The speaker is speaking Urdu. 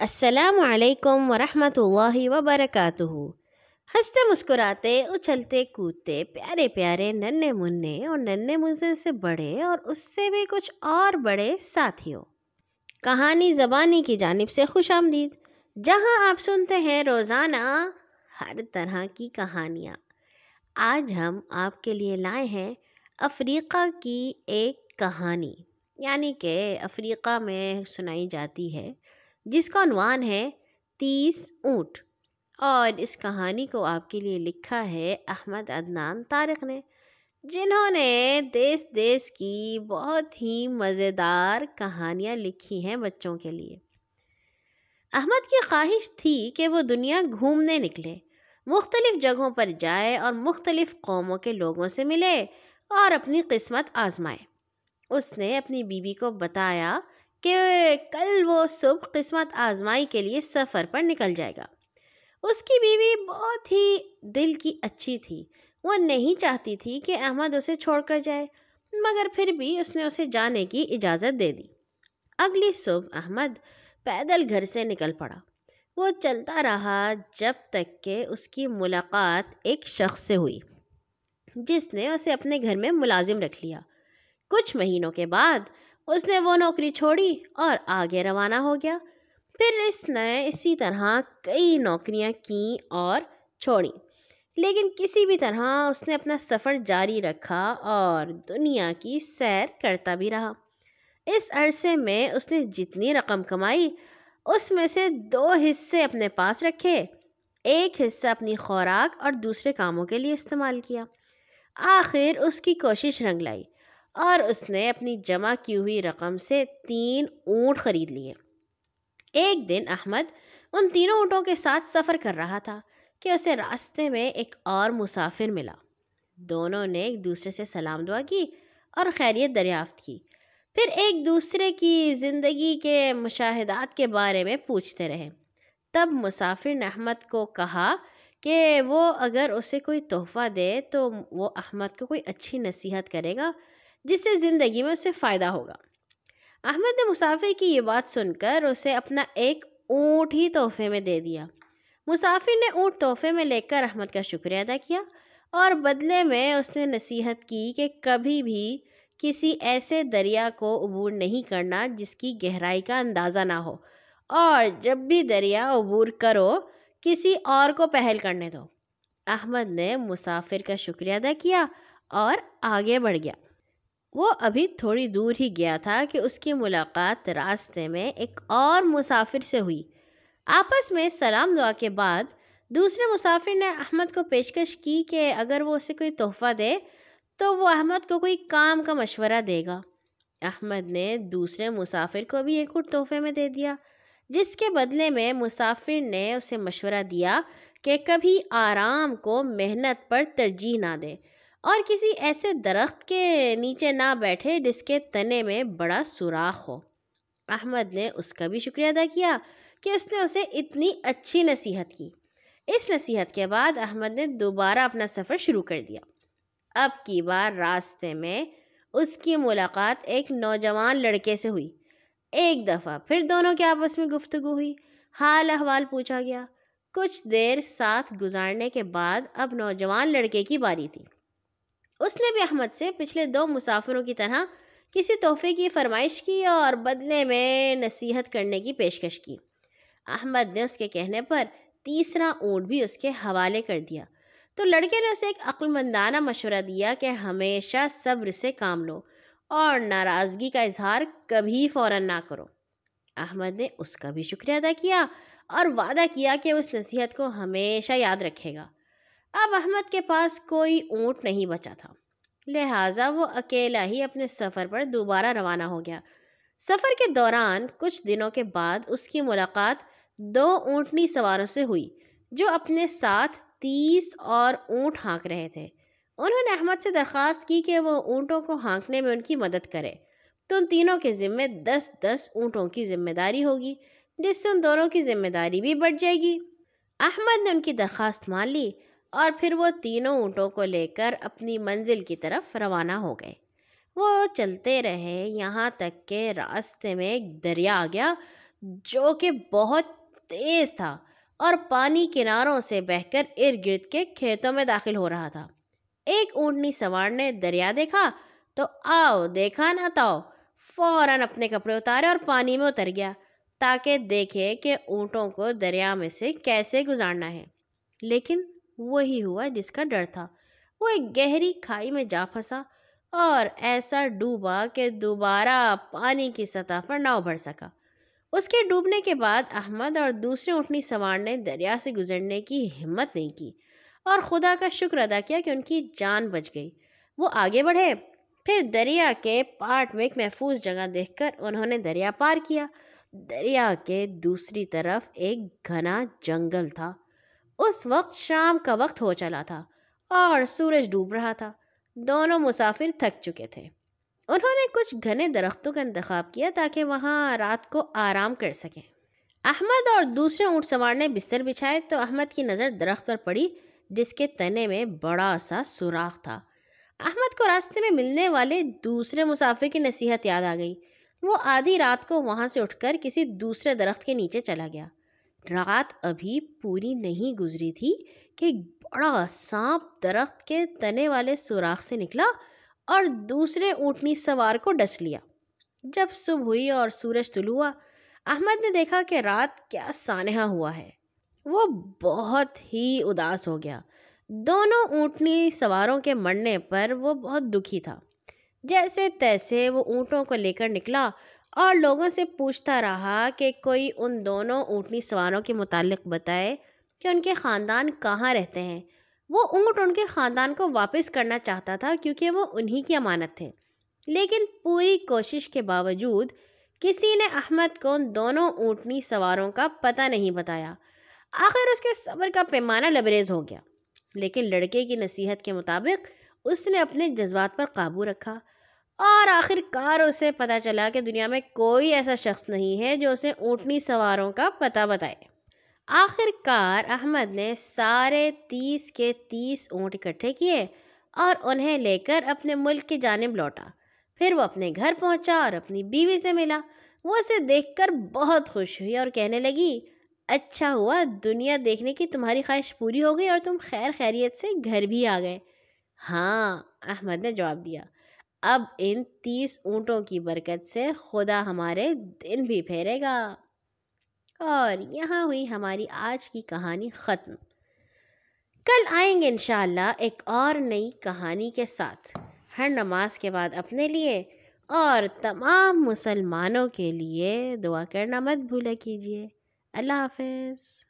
السلام علیکم ورحمۃ اللہ وبرکاتہ۔ ہنستے مسکراتے، اچھلتے کودتے، پیارے پیارے ننے منے اور ننے منزل سے بڑے اور اس سے بھی کچھ اور بڑے ساتھیوں۔ کہانی زبانی کی جانب سے خوش آمدید۔ جہاں آپ سنتے ہیں روزانہ ہر طرح کی کہانیاں۔ آج ہم آپ کے لیے لائے ہیں افریقہ کی ایک کہانی یعنی کہ افریقہ میں سنائی جاتی ہے جس کا عنوان ہے تیس اونٹ۔ اور اس کہانی کو آپ کے لیے لکھا ہے احمد عدنان طارق نے، جنہوں نے دیس دیس کی بہت ہی مزیدار کہانیاں لکھی ہیں بچوں کے لیے۔ احمد کی خواہش تھی کہ وہ دنیا گھومنے نکلے، مختلف جگہوں پر جائے اور مختلف قوموں کے لوگوں سے ملے اور اپنی قسمت آزمائے۔ اس نے اپنی بیوی کو بتایا کہ کل وہ صبح قسمت آزمائی کے لیے سفر پر نکل جائے گا۔ اس کی بیوی بہت ہی دل کی اچھی تھی۔ وہ نہیں چاہتی تھی کہ احمد اسے چھوڑ کر جائے، مگر پھر بھی اس نے اسے جانے کی اجازت دے دی۔ اگلی صبح احمد پیدل گھر سے نکل پڑا۔ وہ چلتا رہا جب تک کہ اس کی ملاقات ایک شخص سے ہوئی، جس نے اسے اپنے گھر میں ملازم رکھ لیا۔ کچھ مہینوں کے بعد اس نے وہ نوکری چھوڑی اور آگے روانہ ہو گیا۔ پھر اس نے اسی طرح کئی نوکریاں کیں اور چھوڑیں۔ لیکن کسی بھی طرح اس نے اپنا سفر جاری رکھا اور دنیا کی سیر کرتا بھی رہا۔ اس عرصے میں اس نے جتنی رقم کمائی، اس میں سے دو حصے اپنے پاس رکھے۔ ایک حصہ اپنی خوراک اور دوسرے کاموں کے لیے استعمال کیا۔ آخر اس کی کوشش رنگ لائی۔ اور اس نے اپنی جمع کی ہوئی رقم سے تین اونٹ خرید لیے۔ ایک دن احمد ان تینوں اونٹوں کے ساتھ سفر کر رہا تھا کہ اسے راستے میں ایک اور مسافر ملا۔ دونوں نے ایک دوسرے سے سلام دعا کی اور خیریت دریافت کی۔ پھر ایک دوسرے کی زندگی کے مشاہدات کے بارے میں پوچھتے رہے۔ تب مسافر نے احمد کو کہا کہ وہ اگر اسے کوئی تحفہ دے تو وہ احمد کو کوئی اچھی نصیحت کرے گا۔ جس سے زندگی میں اسے فائدہ ہوگا۔ احمد نے مسافر کی یہ بات سن کر اسے اپنا ایک اونٹ ہی تحفے میں دے دیا۔ مسافر نے اونٹ تحفے میں لے کر احمد کا شکریہ ادا کیا اور بدلے میں اس نے نصیحت کی کہ کبھی بھی کسی ایسے دریا کو عبور نہیں کرنا جس کی گہرائی کا اندازہ نہ ہو اور جب بھی دریا عبور کرو کسی اور کو پہل کرنے دو۔ احمد نے مسافر کا شکریہ ادا کیا اور آگے بڑھ گیا۔ وہ ابھی تھوڑی دور ہی گیا تھا کہ اس کی ملاقات راستے میں ایک اور مسافر سے ہوئی۔ آپس میں سلام دعا کے بعد دوسرے مسافر نے احمد کو پیشکش کی کہ اگر وہ اسے کوئی تحفہ دے تو وہ احمد کو کوئی کام کا مشورہ دے گا۔ احمد نے دوسرے مسافر کو بھی ایک اٹھ تحفے میں دے دیا، جس کے بدلے میں مسافر نے اسے مشورہ دیا کہ کبھی آرام کو محنت پر ترجیح نہ دے۔ اور کسی ایسے درخت کے نیچے نہ بیٹھے جس کے تنے میں بڑا سوراخ ہو۔ احمد نے اس کا بھی شکریہ ادا کیا کہ اس نے اسے اتنی اچھی نصیحت کی۔ اس نصیحت کے بعد احمد نے دوبارہ اپنا سفر شروع کر دیا۔ اب کی بار راستے میں اس کی ملاقات ایک نوجوان لڑکے سے ہوئی۔ ایک دفعہ پھر دونوں کے آپس میں گفتگو ہوئی۔ حال احوال پوچھا گیا۔ کچھ دیر ساتھ گزارنے کے بعد اب نوجوان لڑکے کی باری تھی۔ اس نے بھی احمد سے پچھلے دو مسافروں کی طرح کسی تحفے کی فرمائش کی اور بدلے میں نصیحت کرنے کی پیشکش کی۔ احمد نے اس کے کہنے پر تیسرا اونٹ بھی اس کے حوالے کر دیا۔ تو لڑکے نے اسے ایک عقل مندانہ مشورہ دیا کہ ہمیشہ صبر سے کام لو اور ناراضگی کا اظہار کبھی فوراً نہ کرو۔ احمد نے اس کا بھی شکریہ ادا کیا اور وعدہ کیا کہ اس نصیحت کو ہمیشہ یاد رکھے گا۔ اب احمد کے پاس کوئی اونٹ نہیں بچا تھا۔ لہٰذا وہ اکیلا ہی اپنے سفر پر دوبارہ روانہ ہو گیا۔ سفر کے دوران کچھ دنوں کے بعد اس کی ملاقات دو اونٹنی سواروں سے ہوئی، جو اپنے ساتھ تیس اور اونٹ ہانک رہے تھے۔ انہوں نے احمد سے درخواست کی کہ وہ اونٹوں کو ہانکنے میں ان کی مدد کرے۔ تو ان تینوں کے ذمے دس دس اونٹوں کی ذمہ داری ہوگی، جس سے ان دونوں کی ذمہ داری بھی بڑھ جائے گی۔ احمد نے ان کی درخواست مان لی۔ اور پھر وہ تینوں اونٹوں کو لے کر اپنی منزل کی طرف روانہ ہو گئے۔ وہ چلتے رہے یہاں تک کہ راستے میں ایک دریا آ گیا جو کہ بہت تیز تھا اور پانی کناروں سے بہہ کر ارد گرد کے کھیتوں میں داخل ہو رہا تھا۔ ایک اونٹنی سوار نے دریا دیکھا تو آؤ، دیکھا نہ تاؤ۔ فوراً اپنے کپڑے اتارے اور پانی میں اتر گیا تاکہ دیکھے کہ اونٹوں کو دریا میں سے کیسے گزارنا ہے۔ لیکن وہی ہوا جس کا ڈر تھا۔ وہ ایک گہری کھائی میں جا پھنسا اور ایسا ڈوبا کہ دوبارہ پانی کی سطح پر نہ ابھر سکا۔ اس کے ڈوبنے کے بعد احمد اور دوسرے اونٹنی سوار نے دریا سے گزرنے کی ہمت نہیں کی اور خدا کا شکر ادا کیا کہ ان کی جان بچ گئی۔ وہ آگے بڑھے۔ پھر دریا کے پاٹ میں ایک محفوظ جگہ دیکھ کر انہوں نے دریا پار کیا۔ دریا کے دوسری طرف ایک گھنا جنگل تھا۔ اس وقت شام کا وقت ہو چلا تھا اور سورج ڈوب رہا تھا۔ دونوں مسافر تھک چکے تھے۔ انہوں نے کچھ گھنے درختوں کا انتخاب کیا تاکہ وہاں رات کو آرام کر سکیں۔ احمد اور دوسرے اونٹ سوار نے بستر بچھائے تو احمد کی نظر درخت پر پڑی جس کے تنے میں بڑا سا سوراخ تھا۔ احمد کو راستے میں ملنے والے دوسرے مسافر کی نصیحت یاد آ گئی۔ وہ آدھی رات کو وہاں سے اٹھ کر کسی دوسرے درخت کے نیچے چلا گیا۔ رات ابھی پوری نہیں گزری تھی کہ بڑا سانپ درخت کے تنے والے سوراخ سے نکلا اور دوسرے اونٹنی سوار کو ڈس لیا۔ جب صبح ہوئی اور سورج طلوع ہوا، احمد نے دیکھا کہ رات کیا سانحہ ہوا ہے۔ وہ بہت ہی اداس ہو گیا۔ دونوں اونٹنی سواروں کے مرنے پر وہ بہت دکھی تھا۔ جیسے تیسے وہ اونٹوں کو لے کر نکلا اور لوگوں سے پوچھتا رہا کہ کوئی ان دونوں اونٹنی سواروں کے متعلق بتائے کہ ان کے خاندان کہاں رہتے ہیں۔ وہ اونٹ ان کے خاندان کو واپس کرنا چاہتا تھا کیونکہ وہ انہی کی امانت تھے۔ لیکن پوری کوشش کے باوجود کسی نے احمد کو ان دونوں اونٹنی سواروں کا پتہ نہیں بتایا۔ آخر اس کے صبر کا پیمانہ لبریز ہو گیا۔ لیکن لڑکے کی نصیحت کے مطابق اس نے اپنے جذبات پر قابو رکھا۔ اور آخر کار اسے پتہ چلا کہ دنیا میں کوئی ایسا شخص نہیں ہے جو اسے اونٹنی سواروں کا پتہ بتائے۔ آخر کار احمد نے سارے تیس کے تیس اونٹ اکٹھے کیے اور انہیں لے کر اپنے ملک کی جانب لوٹا۔ پھر وہ اپنے گھر پہنچا اور اپنی بیوی سے ملا۔ وہ اسے دیکھ کر بہت خوش ہوئی اور کہنے لگی اچھا ہوا، دنیا دیکھنے کی تمہاری خواہش پوری ہو گئی اور تم خیر خیریت سے گھر بھی آ گئے۔ ہاں احمد نے جواب دیا۔ اب ان تیس اونٹوں کی برکت سے خدا ہمارے دن بھی پھیرے گا۔ اور یہاں ہوئی ہماری آج کی کہانی ختم۔ کل آئیں گے انشاءاللہ ایک اور نئی کہانی کے ساتھ۔ ہر نماز کے بعد اپنے لیے اور تمام مسلمانوں کے لیے دعا کرنا مت بھولا کیجیے۔ اللہ حافظ۔